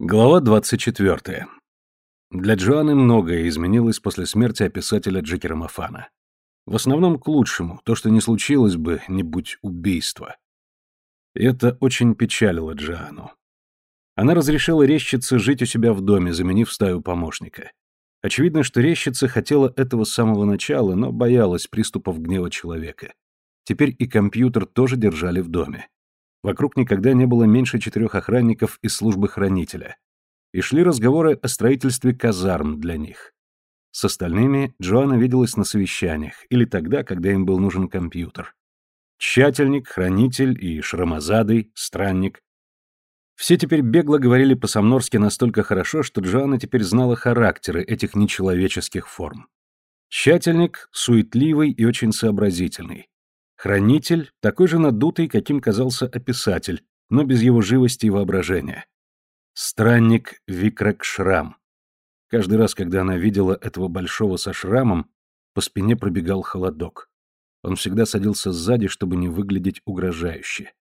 Глава 24. Для Джоанны многое изменилось после смерти описателя Джекера Мафана. В основном к лучшему, то, что не случилось бы, не будь убийства. И это очень печалило Джоанну. Она разрешила резчице жить у себя в доме, заменив стаю помощника. Очевидно, что резчица хотела этого с самого начала, но боялась приступов гнева человека. Теперь и компьютер тоже держали в доме. Вокруг никогда не было меньше четырех охранников из службы хранителя. И шли разговоры о строительстве казарм для них. С остальными Джоанна виделась на совещаниях или тогда, когда им был нужен компьютер. Тщательник, хранитель и шрамозадый, странник. Все теперь бегло говорили по-самнорски настолько хорошо, что Джоанна теперь знала характеры этих нечеловеческих форм. Тщательник, суетливый и очень сообразительный. Хранитель, такой же надутый, каким казался описатель, но без его живости и воображения. Странник Викрак Шрам. Каждый раз, когда она видела этого большого со шрамом, по спине пробегал холодок. Он всегда садился сзади, чтобы не выглядеть угрожающе.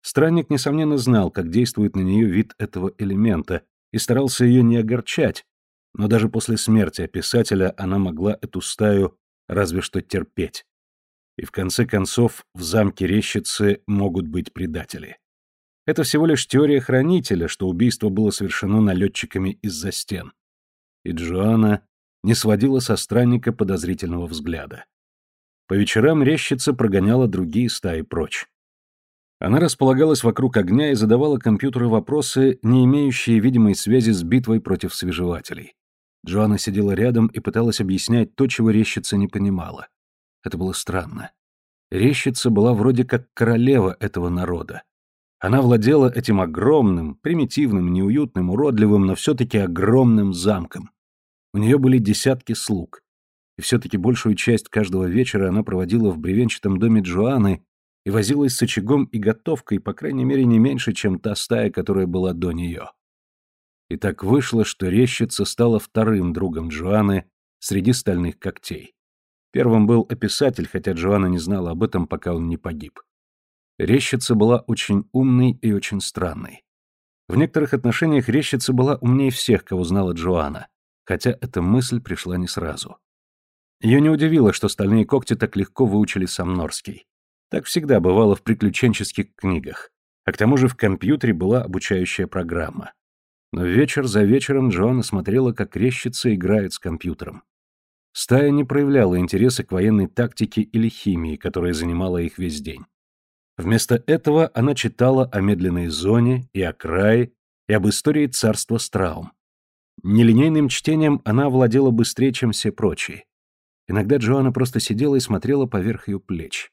Странник, несомненно, знал, как действует на нее вид этого элемента, и старался ее не огорчать, но даже после смерти описателя она могла эту стаю разве что терпеть. И в конце концов, в замке Рещицы могут быть предатели. Это всего лишь теория хранителя, что убийство было совершено налетчиками из-за стен. И Джоанна не сводила со странника подозрительного взгляда. По вечерам Рещица прогоняла другие стаи прочь. Она располагалась вокруг огня и задавала компьютеру вопросы, не имеющие видимой связи с битвой против свежевателей. Джоанна сидела рядом и пыталась объяснять то, чего Рещица не понимала. Это было странно. Рещица была вроде как королева этого народа. Она владела этим огромным, примитивным, неуютным, уродливым, но все-таки огромным замком. У нее были десятки слуг. И все-таки большую часть каждого вечера она проводила в бревенчатом доме Джоанны и возилась с очагом и готовкой, по крайней мере, не меньше, чем та стая, которая была до нее. И так вышло, что рещица стала вторым другом Джоанны среди стальных когтей. Первым был описатель, хотя Джоанна не знала об этом, пока он не погиб. Рещица была очень умной и очень странной. В некоторых отношениях Рещица была умнее всех, кого знала Джоанна, хотя эта мысль пришла не сразу. Ее не удивило, что стальные когти так легко выучили Самнорский. Так всегда бывало в приключенческих книгах. А к тому же в компьютере была обучающая программа. Но вечер за вечером Джоанна смотрела, как Рещица играет с компьютером. Стая не проявляла интереса к военной тактике или химии, которая занимала их весь день. Вместо этого она читала о медленной зоне и о крае, и об истории царства Страум. Нелинейным чтением она владела быстрее, чем все прочие. Иногда Джоанна просто сидела и смотрела поверх ее плеч.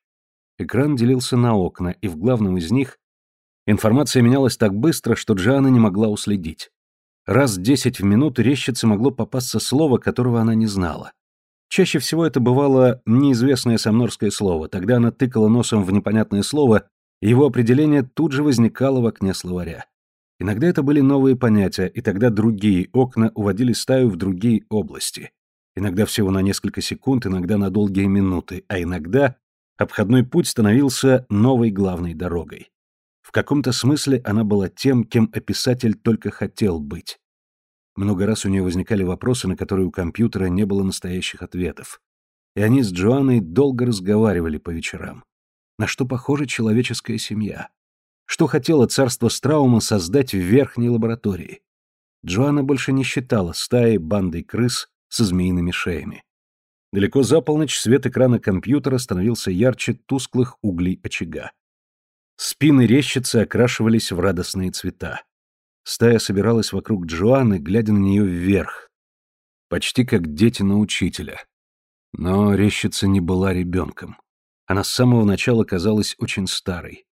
Экран делился на окна, и в главном из них информация менялась так быстро, что Джоанна не могла уследить. Раз десять в минуту рещице могло попасться слово, которого она не знала. Чаще всего это бывало неизвестное самнорское слово, тогда она тыкала носом в непонятное слово, и его определение тут же возникало в окне словаря. Иногда это были новые понятия, и тогда другие окна уводили стаю в другие области. Иногда всего на несколько секунд, иногда на долгие минуты, а иногда обходной путь становился новой главной дорогой. В каком-то смысле она была тем, кем описатель только хотел быть. Много раз у нее возникали вопросы, на которые у компьютера не было настоящих ответов. И они с Джоанной долго разговаривали по вечерам. На что похожа человеческая семья? Что хотело царство Страума создать в верхней лаборатории? Джоанна больше не считала стаи бандой крыс со змеиными шеями. Далеко за полночь свет экрана компьютера становился ярче тусклых углей очага. Спины рещицы окрашивались в радостные цвета. Стая собиралась вокруг Джоанны, глядя на нее вверх. Почти как дети на учителя. Но рещица не была ребенком. Она с самого начала казалась очень старой.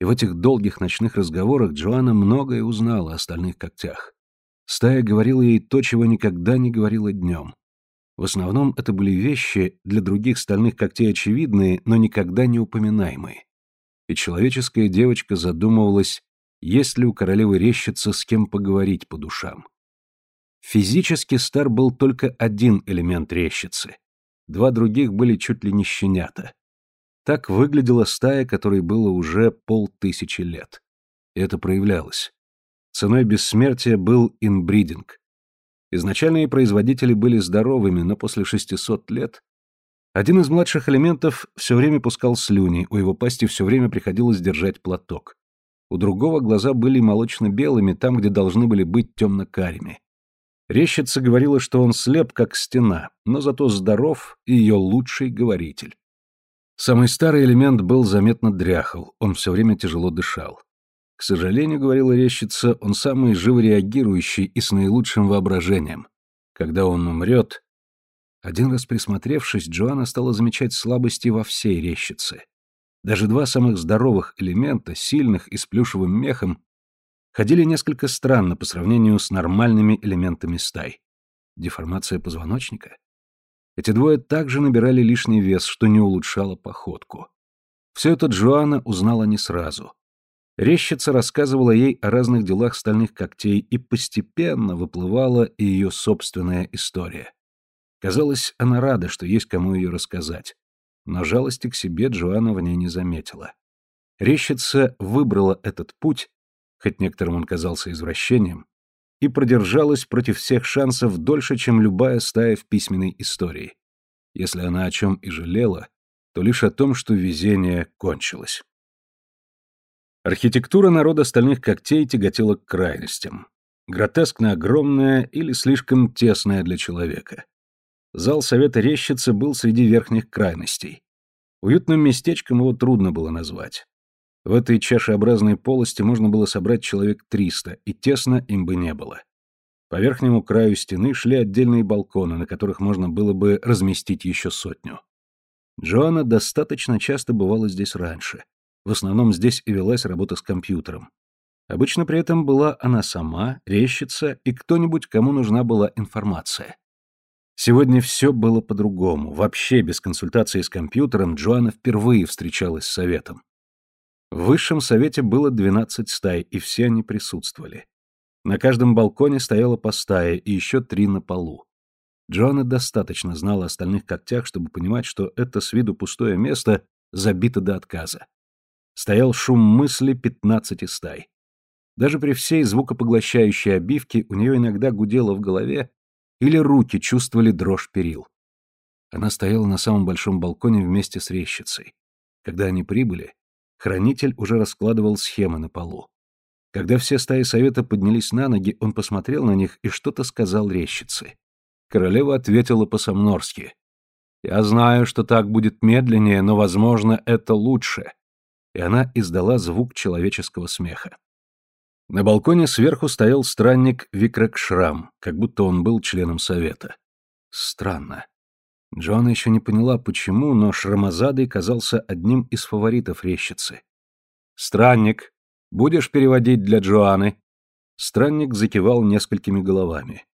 И в этих долгих ночных разговорах Джоанна многое узнала о остальных когтях. Стая говорила ей то, чего никогда не говорила днем. В основном это были вещи, для других стальных когтей очевидные, но никогда не упоминаемые. И человеческая девочка задумывалась, есть ли у королевы рещица с кем поговорить по душам. Физически стар был только один элемент рещицы. Два других были чуть ли не щенята. Так выглядела стая, которой было уже полтысячи лет. Это проявлялось. Ценой бессмертия был инбридинг. Изначальные производители были здоровыми, но после 600 лет один из младших элементов все время пускал слюни, у его пасти все время приходилось держать платок. У другого глаза были молочно-белыми, там, где должны были быть темно-карими. Рещица говорила, что он слеп, как стена, но зато здоров и ее лучший говоритель. Самый старый элемент был заметно дряхал, он все время тяжело дышал. К сожалению, говорила рещица, он самый живореагирующий и с наилучшим воображением. Когда он умрет, один раз присмотревшись, Джоанна стала замечать слабости во всей рещице. Даже два самых здоровых элемента, сильных и с плюшевым мехом, ходили несколько странно по сравнению с нормальными элементами стай. Деформация позвоночника? Эти двое также набирали лишний вес, что не улучшало походку. Все это Джоанна узнала не сразу. Рещица рассказывала ей о разных делах стальных когтей, и постепенно выплывала и ее собственная история. Казалось, она рада, что есть кому ее рассказать. Но жалости к себе Джоанна в ней не заметила. Рещица выбрала этот путь, хоть некоторым он казался извращением, и продержалась против всех шансов дольше, чем любая стая в письменной истории. Если она о чем и жалела, то лишь о том, что везение кончилось. Архитектура народа стальных когтей тяготела к крайностям. Гротескно огромная или слишком тесная для человека. Зал Совета Рещицы был среди верхних крайностей. Уютным местечком его трудно было назвать. В этой чашеобразной полости можно было собрать человек 300, и тесно им бы не было. По верхнему краю стены шли отдельные балконы, на которых можно было бы разместить еще сотню. Джоанна достаточно часто бывала здесь раньше. В основном здесь и велась работа с компьютером. Обычно при этом была она сама, рещица и кто-нибудь, кому нужна была информация. Сегодня все было по-другому. Вообще, без консультации с компьютером, Джоанна впервые встречалась с советом. В высшем совете было 12 стай, и все они присутствовали. На каждом балконе стояла по стае, и еще три на полу. Джоанна достаточно знала остальных когтях, чтобы понимать, что это с виду пустое место забито до отказа. Стоял шум мысли пятнадцати стай. Даже при всей звукопоглощающей обивке у нее иногда гудело в голове, или руки чувствовали дрожь перил. Она стояла на самом большом балконе вместе с резчицей. Когда они прибыли, хранитель уже раскладывал схемы на полу. Когда все стаи совета поднялись на ноги, он посмотрел на них и что-то сказал резчице. Королева ответила по-самнорски. «Я знаю, что так будет медленнее, но, возможно, это лучше». И она издала звук человеческого смеха. На балконе сверху стоял странник Викрак Шрам, как будто он был членом совета. Странно. Джоанна еще не поняла, почему, но Шрамазадой казался одним из фаворитов рещицы. «Странник, будешь переводить для Джоанны?» Странник закивал несколькими головами.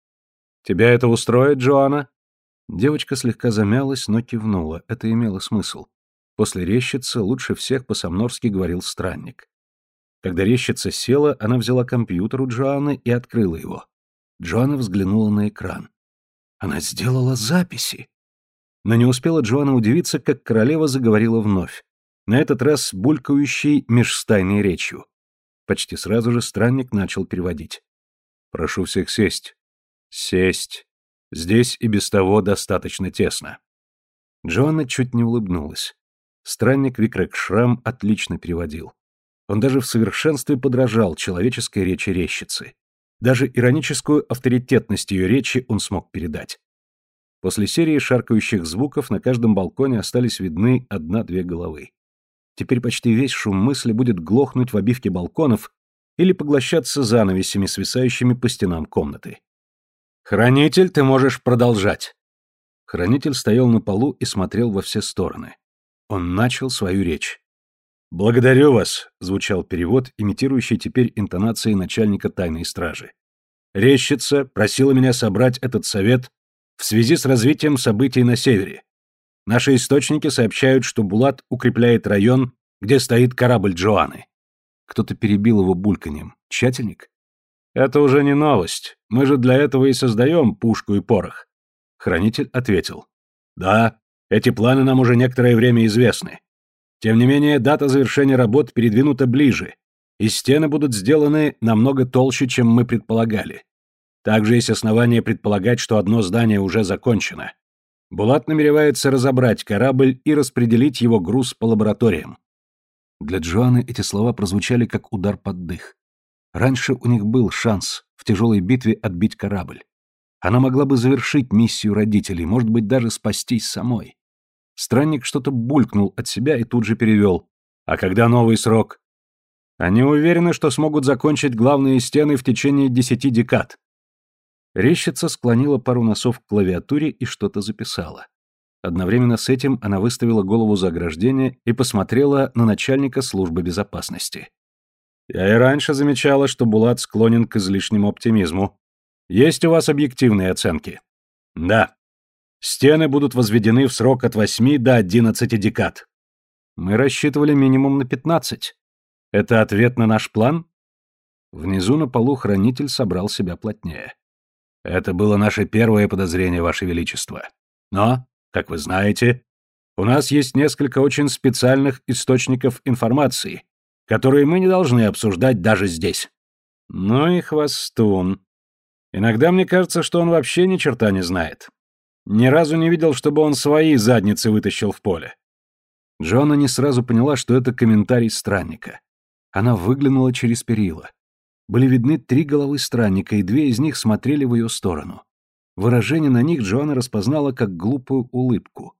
«Тебя это устроит, Джоанна?» Девочка слегка замялась, но кивнула. Это имело смысл. После рещицы лучше всех по-самнорски говорил странник. Когда резчица села, она взяла компьютер у Джоанны и открыла его. Джоанна взглянула на экран. Она сделала записи. Но не успела Джоанна удивиться, как королева заговорила вновь. На этот раз булькающей межстайной речью. Почти сразу же странник начал переводить. «Прошу всех сесть. Сесть. Здесь и без того достаточно тесно». Джоанна чуть не улыбнулась. Странник Викрек Шрам отлично переводил. Он даже в совершенстве подражал человеческой речи рещицы. Даже ироническую авторитетность ее речи он смог передать. После серии шаркающих звуков на каждом балконе остались видны одна-две головы. Теперь почти весь шум мысли будет глохнуть в обивке балконов или поглощаться занавесями, свисающими по стенам комнаты. «Хранитель, ты можешь продолжать!» Хранитель стоял на полу и смотрел во все стороны. Он начал свою речь. «Благодарю вас», — звучал перевод, имитирующий теперь интонации начальника тайной стражи. «Рещица просила меня собрать этот совет в связи с развитием событий на севере. Наши источники сообщают, что Булат укрепляет район, где стоит корабль Джоаны». Кто-то перебил его бульканьем. «Тщательник?» «Это уже не новость. Мы же для этого и создаем пушку и порох». Хранитель ответил. «Да, эти планы нам уже некоторое время известны. Тем не менее, дата завершения работ передвинута ближе, и стены будут сделаны намного толще, чем мы предполагали. Также есть основания предполагать, что одно здание уже закончено. Булат намеревается разобрать корабль и распределить его груз по лабораториям. Для Джоанны эти слова прозвучали как удар под дых. Раньше у них был шанс в тяжелой битве отбить корабль. Она могла бы завершить миссию родителей, может быть, даже спастись самой. Странник что-то булькнул от себя и тут же перевел. А когда новый срок? Они уверены, что смогут закончить главные стены в течение десяти декад. Рещица склонила пару носов к клавиатуре и что-то записала. Одновременно с этим она выставила голову за ограждение и посмотрела на начальника службы безопасности. «Я и раньше замечала, что Булат склонен к излишнему оптимизму. Есть у вас объективные оценки?» «Да. Стены будут возведены в срок от 8 до 11 декад». «Мы рассчитывали минимум на 15. Это ответ на наш план?» Внизу на полу хранитель собрал себя плотнее. Это было наше первое подозрение, Ваше Величество. Но, как вы знаете, у нас есть несколько очень специальных источников информации, которые мы не должны обсуждать даже здесь. Ну и хвостун. Иногда мне кажется, что он вообще ни черта не знает. Ни разу не видел, чтобы он свои задницы вытащил в поле. Джона не сразу поняла, что это комментарий странника. Она выглянула через перила были видны три головы странника, и две из них смотрели в ее сторону. Выражение на них Джоанна распознала как глупую улыбку.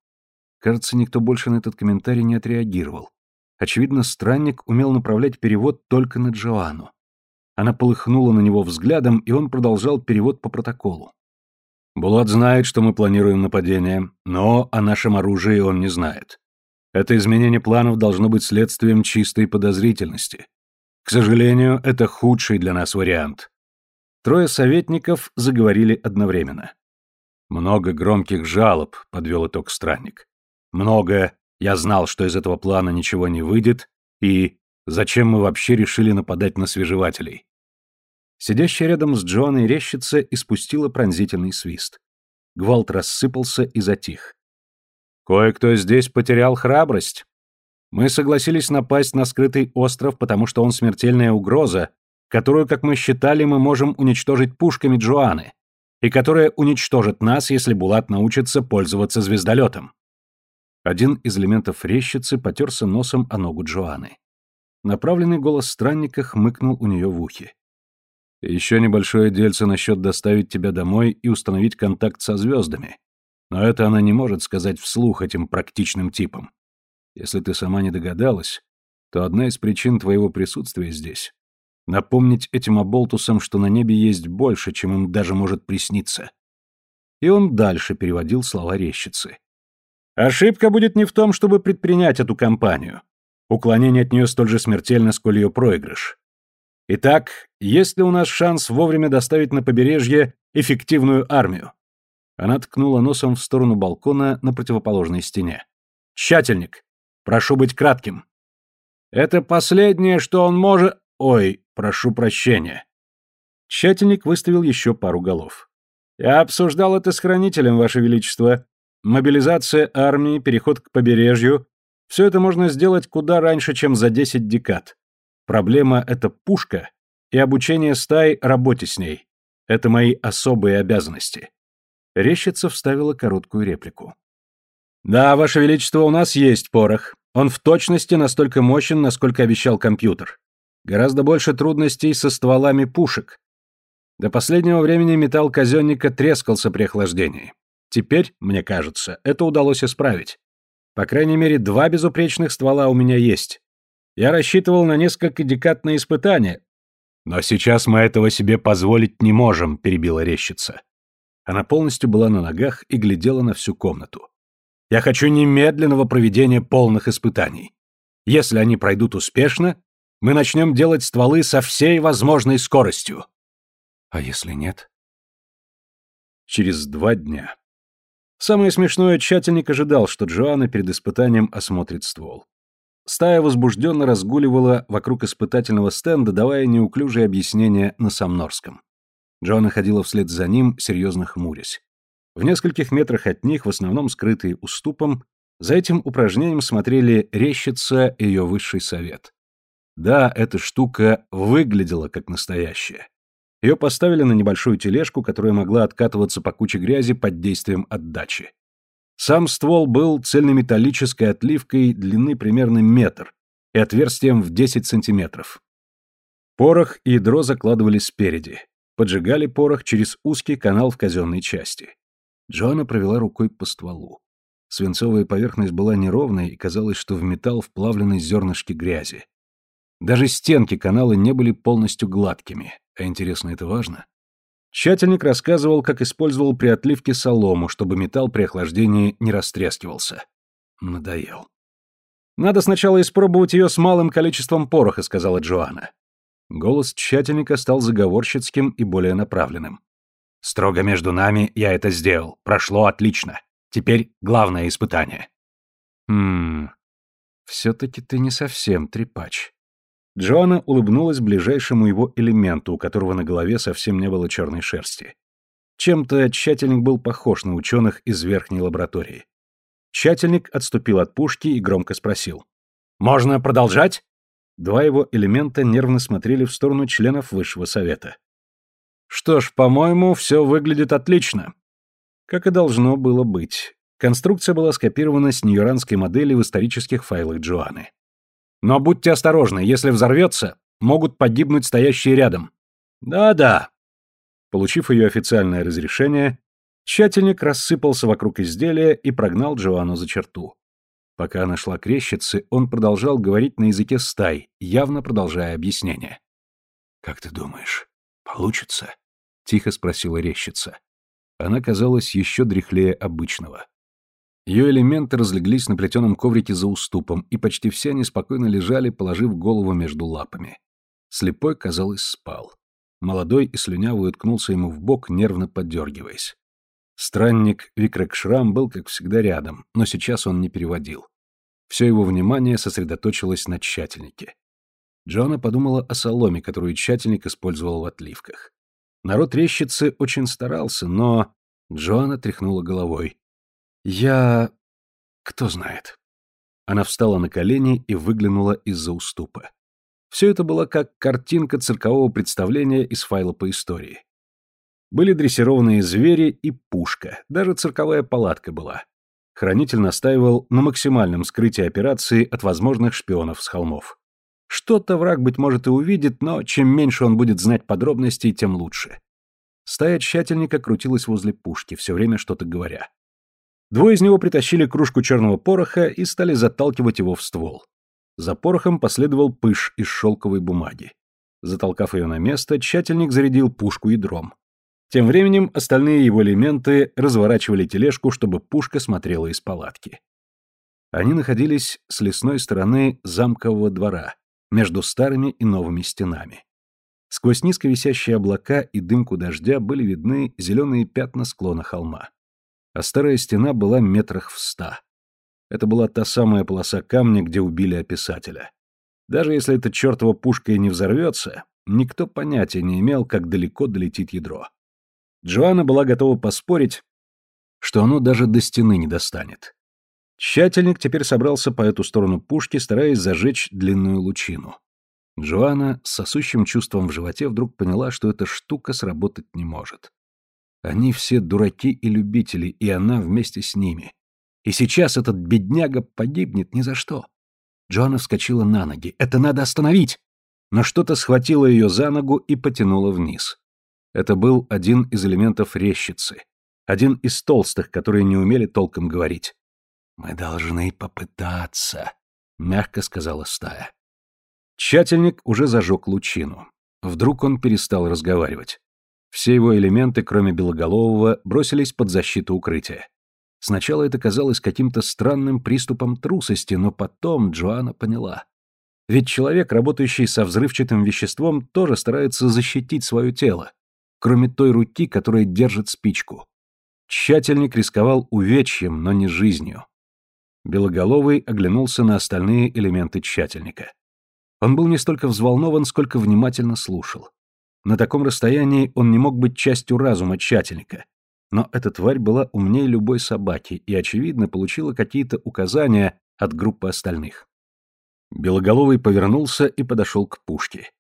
Кажется, никто больше на этот комментарий не отреагировал. Очевидно, странник умел направлять перевод только на Джоанну. Она полыхнула на него взглядом, и он продолжал перевод по протоколу. «Булат знает, что мы планируем нападение, но о нашем оружии он не знает. Это изменение планов должно быть следствием чистой подозрительности. К сожалению, это худший для нас вариант. Трое советников заговорили одновременно. Много громких жалоб, подвел итог странник. Много. Я знал, что из этого плана ничего не выйдет, и зачем мы вообще решили нападать на свежевателей? Сидящая рядом с Джоанной рещица испустила пронзительный свист. Гвалт рассыпался и затих. Кое-кто здесь потерял храбрость. Мы согласились напасть на скрытый остров, потому что он смертельная угроза, которую, как мы считали, мы можем уничтожить пушками Джоаны, и которая уничтожит нас, если Булат научится пользоваться звездолетом. Один из элементов рещицы потерся носом о ногу Джоаны. Направленный голос странника хмыкнул у нее в ухе. «Еще небольшое дельце насчет доставить тебя домой и установить контакт со звездами. Но это она не может сказать вслух этим практичным типам. Если ты сама не догадалась, то одна из причин твоего присутствия здесь — напомнить этим оболтусам, что на небе есть больше, чем им даже может присниться. И он дальше переводил слова рещицы. Ошибка будет не в том, чтобы предпринять эту кампанию. Уклонение от нее столь же смертельно, сколь ее проигрыш. Итак, есть ли у нас шанс вовремя доставить на побережье эффективную армию? Она ткнула носом в сторону балкона на противоположной стене. Тщательник, Прошу быть кратким. Это последнее, что он может... Ой, прошу прощения. Тщательник выставил еще пару голов. Я обсуждал это с хранителем, Ваше Величество. Мобилизация армии, переход к побережью. Все это можно сделать куда раньше, чем за 10 декад. Проблема — это пушка и обучение стай работе с ней. Это мои особые обязанности. Рещица вставила короткую реплику. Да, Ваше Величество, у нас есть порох. Он в точности настолько мощен, насколько обещал компьютер. Гораздо больше трудностей со стволами пушек. До последнего времени металл казенника трескался при охлаждении. Теперь, мне кажется, это удалось исправить. По крайней мере, два безупречных ствола у меня есть. Я рассчитывал на несколько декад на испытания. Но сейчас мы этого себе позволить не можем, перебила резчица. Она полностью была на ногах и глядела на всю комнату. Я хочу немедленного проведения полных испытаний. Если они пройдут успешно, мы начнем делать стволы со всей возможной скоростью. А если нет? Через два дня. Самое смешное, тщательник ожидал, что Джоанна перед испытанием осмотрит ствол. Стая возбужденно разгуливала вокруг испытательного стенда, давая неуклюжие объяснения на самнорском. Джоанна ходила вслед за ним, серьезно хмурясь. В нескольких метрах от них, в основном скрытые уступом, за этим упражнением смотрели рещица и ее высший совет. Да, эта штука выглядела как настоящая. Ее поставили на небольшую тележку, которая могла откатываться по куче грязи под действием отдачи. Сам ствол был цельнометаллической отливкой длины примерно метр и отверстием в 10 сантиметров. Порох и ядро закладывали спереди. Поджигали порох через узкий канал в казенной части. Джоанна провела рукой по стволу. Свинцовая поверхность была неровной, и казалось, что в металл вплавлены зернышки грязи. Даже стенки канала не были полностью гладкими. А интересно, это важно? Тщательник рассказывал, как использовал при отливке солому, чтобы металл при охлаждении не растрескивался. Надоел. «Надо сначала испробовать ее с малым количеством пороха», — сказала Джоанна. Голос тщательника стал заговорщицким и более направленным. «Строго между нами я это сделал. Прошло отлично. Теперь главное испытание». «Хм... Все-таки ты не совсем трепач». Джоанна улыбнулась ближайшему его элементу, у которого на голове совсем не было черной шерсти. Чем-то тщательник был похож на ученых из верхней лаборатории. Тщательник отступил от пушки и громко спросил. «Можно продолжать?» Два его элемента нервно смотрели в сторону членов высшего совета. «Что ж, по-моему, все выглядит отлично». Как и должно было быть. Конструкция была скопирована с ньюранской модели в исторических файлах Джоанны. Но будьте осторожны, если взорвется, могут погибнуть стоящие рядом. Да-да. Получив ее официальное разрешение, тщательник рассыпался вокруг изделия и прогнал Джоанну за черту. Пока она шла к рещице, он продолжал говорить на языке стай, явно продолжая объяснение. «Как ты думаешь, получится?» — тихо спросила рещица. Она казалась еще дряхлее обычного. Ее элементы разлеглись на плетеном коврике за уступом, и почти все они спокойно лежали, положив голову между лапами. Слепой, казалось, спал. Молодой и слюнявый уткнулся ему в бок, нервно поддергиваясь. Странник Викрекшрам был, как всегда, рядом, но сейчас он не переводил. Все его внимание сосредоточилось на тщательнике. Джона подумала о соломе, которую тщательник использовал в отливках. Народ рещицы очень старался, но... Джоанна тряхнула головой. «Я... кто знает». Она встала на колени и выглянула из-за уступа. Все это было как картинка циркового представления из файла по истории. Были дрессированные звери и пушка, даже цирковая палатка была. Хранитель настаивал на максимальном скрытии операции от возможных шпионов с холмов. Что-то враг, быть может, и увидит, но чем меньше он будет знать подробностей, тем лучше. Стая тщательника крутилась возле пушки, все время что-то говоря. Двое из него притащили кружку черного пороха и стали заталкивать его в ствол. За порохом последовал пыш из шелковой бумаги. Затолкав ее на место, тщательник зарядил пушку ядром. Тем временем остальные его элементы разворачивали тележку, чтобы пушка смотрела из палатки. Они находились с лесной стороны замкового двора, между старыми и новыми стенами. Сквозь низко висящие облака и дымку дождя были видны зеленые пятна склона холма а старая стена была метрах в ста. Это была та самая полоса камня, где убили описателя. Даже если эта чертова пушка и не взорвется, никто понятия не имел, как далеко долетит ядро. Джоанна была готова поспорить, что оно даже до стены не достанет. Тщательник теперь собрался по эту сторону пушки, стараясь зажечь длинную лучину. Джоанна с сосущим чувством в животе вдруг поняла, что эта штука сработать не может. Они все дураки и любители, и она вместе с ними. И сейчас этот бедняга погибнет ни за что. Джоанна вскочила на ноги. Это надо остановить! Но что-то схватило ее за ногу и потянуло вниз. Это был один из элементов рещицы. Один из толстых, которые не умели толком говорить. «Мы должны попытаться», — мягко сказала стая. Тщательник уже зажег лучину. Вдруг он перестал разговаривать. Все его элементы, кроме Белоголового, бросились под защиту укрытия. Сначала это казалось каким-то странным приступом трусости, но потом Джоанна поняла. Ведь человек, работающий со взрывчатым веществом, тоже старается защитить свое тело, кроме той руки, которая держит спичку. Тщательник рисковал увечьем, но не жизнью. Белоголовый оглянулся на остальные элементы тщательника. Он был не столько взволнован, сколько внимательно слушал. На таком расстоянии он не мог быть частью разума тщательника. Но эта тварь была умнее любой собаки и, очевидно, получила какие-то указания от группы остальных. Белоголовый повернулся и подошел к пушке.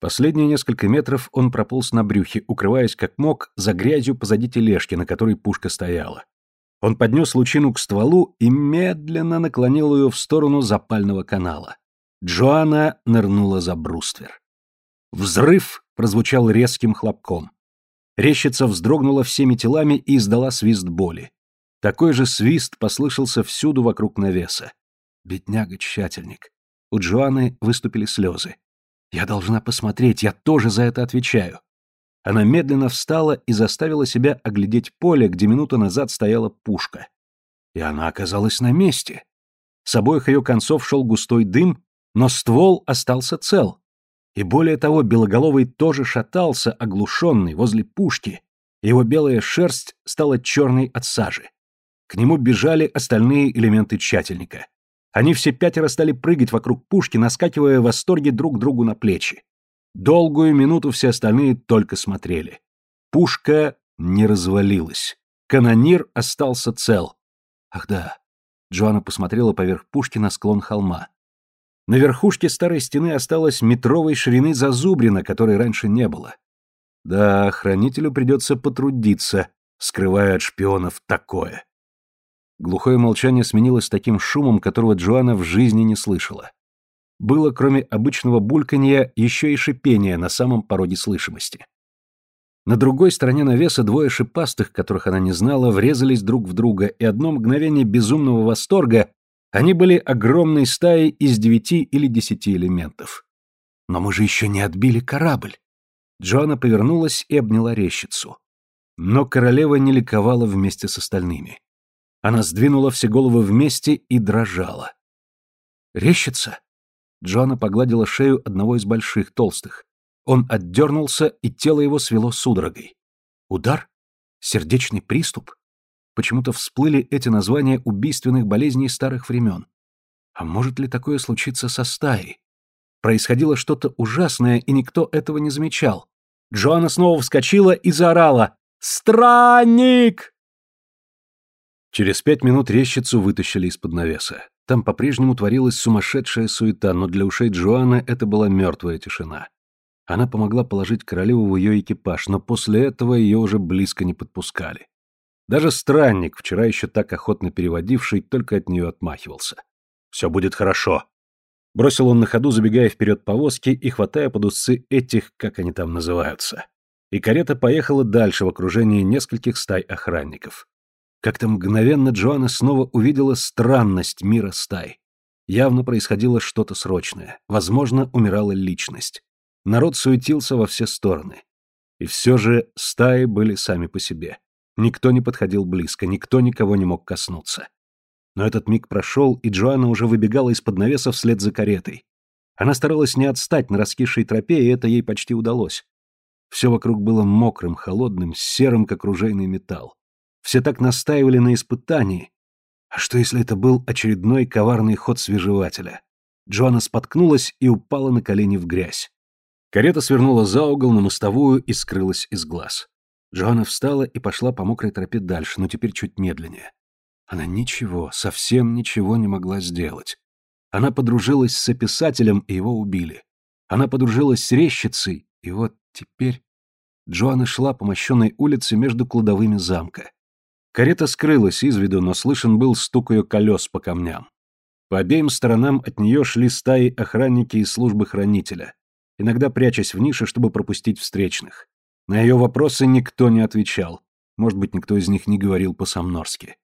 Последние несколько метров он прополз на брюхе, укрываясь как мог за грязью позади тележки, на которой пушка стояла. Он поднес лучину к стволу и медленно наклонил ее в сторону запального канала. Джоанна нырнула за бруствер. Взрыв прозвучал резким хлопком. Рещица вздрогнула всеми телами и издала свист боли. Такой же свист послышался всюду вокруг навеса. Бедняга-тщательник. У Джоанны выступили слезы. «Я должна посмотреть, я тоже за это отвечаю». Она медленно встала и заставила себя оглядеть поле, где минуту назад стояла пушка. И она оказалась на месте. С обоих ее концов шел густой дым, но ствол остался цел. И более того, Белоголовый тоже шатался, оглушенный, возле пушки. Его белая шерсть стала черной от сажи. К нему бежали остальные элементы тщательника. Они все пятеро стали прыгать вокруг пушки, наскакивая в восторге друг другу на плечи. Долгую минуту все остальные только смотрели. Пушка не развалилась. Канонир остался цел. Ах да. Джоанна посмотрела поверх пушки на склон холма. На верхушке старой стены осталась метровой ширины зазубрина, которой раньше не было. Да, хранителю придется потрудиться, скрывая от шпионов такое. Глухое молчание сменилось таким шумом, которого Джоанна в жизни не слышала. Было, кроме обычного бульканья, еще и шипение на самом пороге слышимости. На другой стороне навеса двое шипастых, которых она не знала, врезались друг в друга, и одно мгновение безумного восторга они были огромной стаей из девяти или десяти элементов. Но мы же еще не отбили корабль. Джоанна повернулась и обняла рещицу. Но королева не ликовала вместе с остальными. Она сдвинула все головы вместе и дрожала. «Рещица?» Джоанна погладила шею одного из больших, толстых. Он отдернулся, и тело его свело судорогой. Удар? Сердечный приступ? Почему-то всплыли эти названия убийственных болезней старых времен. А может ли такое случиться со стаей? Происходило что-то ужасное, и никто этого не замечал. Джоанна снова вскочила и заорала «Странник!» Через пять минут рещицу вытащили из-под навеса. Там по-прежнему творилась сумасшедшая суета, но для ушей Джоанны это была мертвая тишина. Она помогла положить королеву в ее экипаж, но после этого ее уже близко не подпускали. Даже странник, вчера еще так охотно переводивший, только от нее отмахивался. «Все будет хорошо», Бросил он на ходу, забегая вперед повозки и хватая под усы этих, как они там называются. И карета поехала дальше в окружении нескольких стай охранников. Как-то мгновенно Джоанна снова увидела странность мира стай. Явно происходило что-то срочное. Возможно, умирала личность. Народ суетился во все стороны. И все же стаи были сами по себе. Никто не подходил близко, никто никого не мог коснуться. Но этот миг прошел, и Джоанна уже выбегала из-под навеса вслед за каретой. Она старалась не отстать на раскисшей тропе, и это ей почти удалось. Все вокруг было мокрым, холодным, серым, как ружейный металл. Все так настаивали на испытании. А что, если это был очередной коварный ход свежевателя? Джоанна споткнулась и упала на колени в грязь. Карета свернула за угол на мостовую и скрылась из глаз. Джоанна встала и пошла по мокрой тропе дальше, но теперь чуть медленнее. Она ничего, совсем ничего не могла сделать. Она подружилась с описателем, и его убили. Она подружилась с рещицей, и вот теперь... Джоанна шла по мощенной улице между кладовыми замка. Карета скрылась из виду, но слышен был стук ее колес по камням. По обеим сторонам от нее шли стаи охранники из службы хранителя, иногда прячась в нише, чтобы пропустить встречных. На ее вопросы никто не отвечал. Может быть, никто из них не говорил по-самнорски.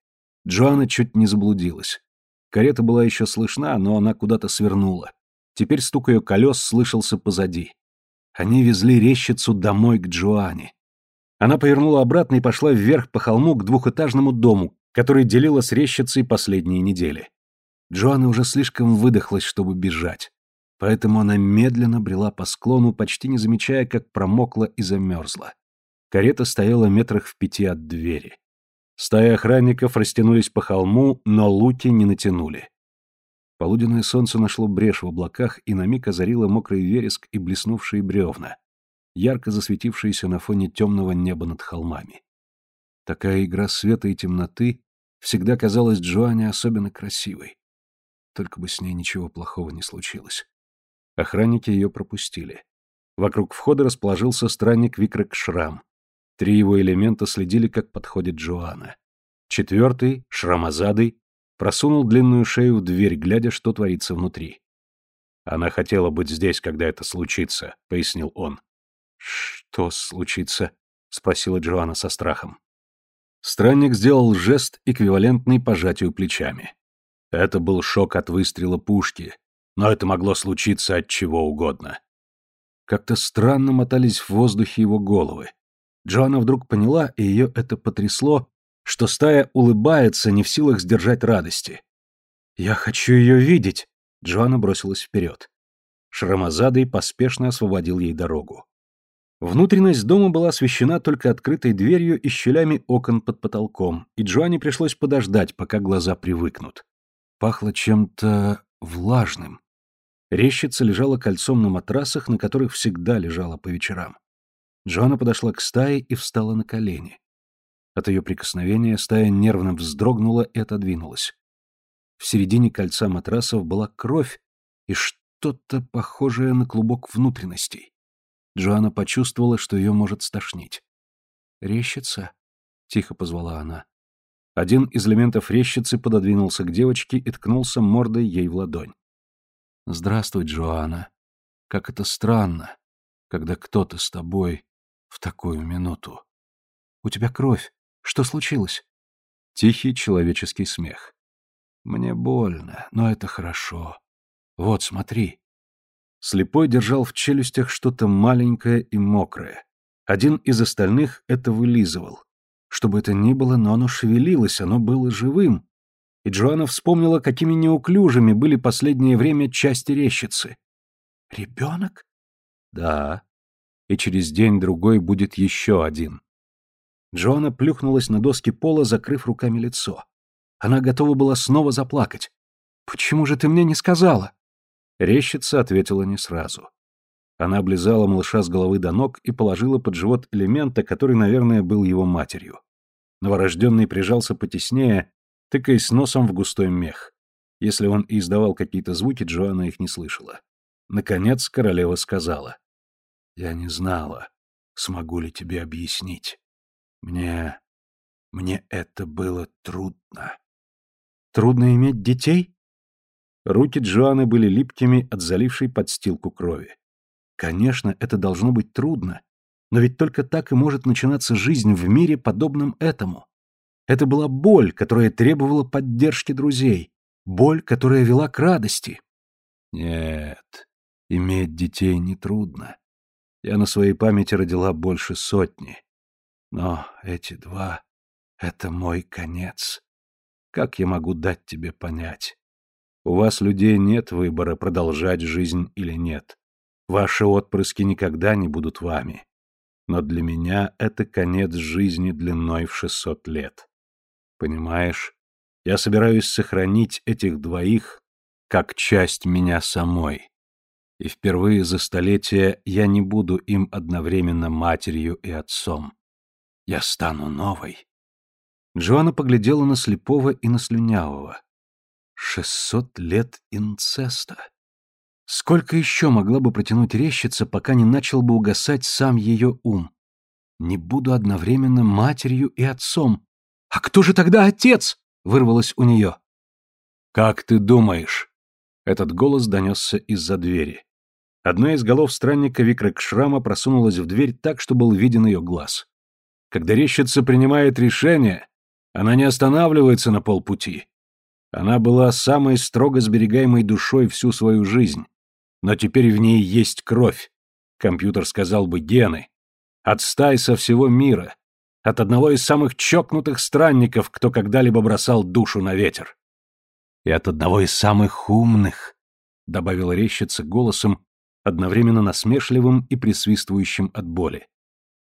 Джоанна чуть не заблудилась. Карета была еще слышна, но она куда-то свернула. Теперь стук ее колес слышался позади. Они везли рещицу домой к Джоанне. Она повернула обратно и пошла вверх по холму к двухэтажному дому, который делила с рещицей последние недели. Джоанна уже слишком выдохлась, чтобы бежать. Поэтому она медленно брела по склону, почти не замечая, как промокла и замерзла. Карета стояла метрах в пяти от двери. Стаи охранников растянулись по холму, но луки не натянули. Полуденное солнце нашло брешь в облаках и на миг озарило мокрый вереск и блеснувшие бревна ярко засветившиеся на фоне темного неба над холмами. Такая игра света и темноты всегда казалась Джоанне особенно красивой. Только бы с ней ничего плохого не случилось. Охранники ее пропустили. Вокруг входа расположился странник Викрек Шрам. Три его элемента следили, как подходит Джоанна. Четвертый, шрамозадый, просунул длинную шею в дверь, глядя, что творится внутри. «Она хотела быть здесь, когда это случится», — пояснил он. «Что случится?» — спросила Джоанна со страхом. Странник сделал жест, эквивалентный пожатию плечами. Это был шок от выстрела пушки, но это могло случиться от чего угодно. Как-то странно мотались в воздухе его головы. Джоанна вдруг поняла, и ее это потрясло, что стая улыбается, не в силах сдержать радости. «Я хочу ее видеть!» Джоанна бросилась вперед. Шрамазадый поспешно освободил ей дорогу. Внутренность дома была освещена только открытой дверью и щелями окон под потолком, и Джоанне пришлось подождать, пока глаза привыкнут. Пахло чем-то влажным. Рещица лежала кольцом на матрасах, на которых всегда лежала по вечерам. Джоанна подошла к стае и встала на колени. От ее прикосновения стая нервно вздрогнула и отодвинулась. В середине кольца матрасов была кровь и что-то похожее на клубок внутренностей. Джоанна почувствовала, что ее может стошнить. «Рещица?» — тихо позвала она. Один из элементов рещицы пододвинулся к девочке и ткнулся мордой ей в ладонь. «Здравствуй, Джоанна. Как это странно, когда кто-то с тобой в такую минуту. У тебя кровь. Что случилось? Тихий человеческий смех. Мне больно, но это хорошо. Вот, смотри. Слепой держал в челюстях что-то маленькое и мокрое. Один из остальных это вылизывал. Что бы это ни было, но оно шевелилось, оно было живым. И Джоанна вспомнила, какими неуклюжими были последнее время части рещицы. «Ребенок?» «Да. И через день-другой будет еще один. Джоанна плюхнулась на доски пола, закрыв руками лицо. Она готова была снова заплакать. «Почему же ты мне не сказала?» Рещица ответила не сразу. Она облизала малыша с головы до ног и положила под живот элемента, который, наверное, был его матерью. Новорожденный прижался потеснее, тыкаясь носом в густой мех. Если он и издавал какие-то звуки, Джоанна их не слышала. Наконец королева сказала. «Я не знала, смогу ли тебе объяснить. Мне... мне это было трудно. Трудно иметь детей? Руки Джоанны были липкими от залившей подстилку крови. Конечно, это должно быть трудно, но ведь только так и может начинаться жизнь в мире, подобном этому. Это была боль, которая требовала поддержки друзей, боль, которая вела к радости. Нет, иметь детей нетрудно. Я на своей памяти родила больше сотни. Но эти два — это мой конец. Как я могу дать тебе понять? У вас, людей, нет выбора, продолжать жизнь или нет. Ваши отпрыски никогда не будут вами. Но для меня это конец жизни длиной в шестьсот лет. Понимаешь, я собираюсь сохранить этих двоих как часть меня самой. И впервые за столетия я не буду им одновременно матерью и отцом. Я стану новой. Джоанна поглядела на слепого и на слюнявого. Шестьсот лет инцеста. Сколько еще могла бы протянуть рещица, пока не начал бы угасать сам ее ум? Не буду одновременно матерью и отцом. А кто же тогда отец? Вырвалось у нее. Как ты думаешь? Этот голос донесся из-за двери. Одна из голов странника Викрекшрама просунулась в дверь так, что был виден ее глаз. Когда рещица принимает решение, она не останавливается на полпути. Она была самой строго сберегаемой душой всю свою жизнь. Но теперь в ней есть кровь. Компьютер сказал бы гены. От стай со всего мира. От одного из самых чокнутых странников, кто когда-либо бросал душу на ветер. И от одного из самых умных, добавила рещица голосом, одновременно насмешливым и присвистывающим от боли.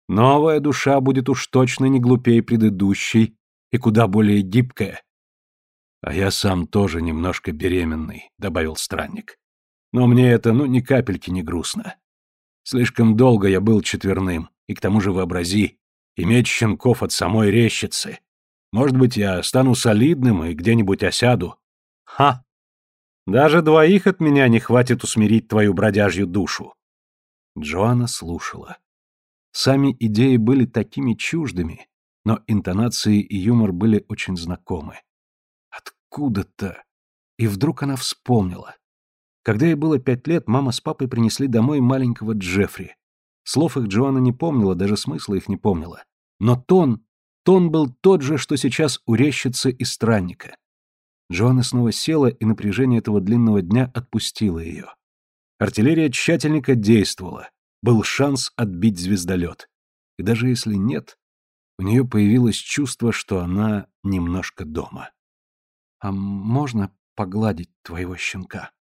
Новая душа будет уж точно не глупее предыдущей и куда более гибкая. А я сам тоже немножко беременный, добавил странник. Но мне это, ну, ни капельки не грустно. Слишком долго я был четверным, и к тому же вообрази, иметь щенков от самой рещицы. Может быть, я стану солидным и где-нибудь осяду. Ха! Даже двоих от меня не хватит усмирить твою бродяжью душу. Джоанна слушала. Сами идеи были такими чуждыми, но интонации и юмор были очень знакомы. Откуда-то... И вдруг она вспомнила. Когда ей было пять лет, мама с папой принесли домой маленького Джеффри. Слов их Джоанна не помнила, даже смысла их не помнила. Но тон, тон был тот же, что сейчас у рещицы и странника. Джоанна снова села, и напряжение этого длинного дня отпустило ее. Артиллерия тщательника действовала. Был шанс отбить звездолет. И даже если нет, у нее появилось чувство, что она немножко дома. «А можно погладить твоего щенка?»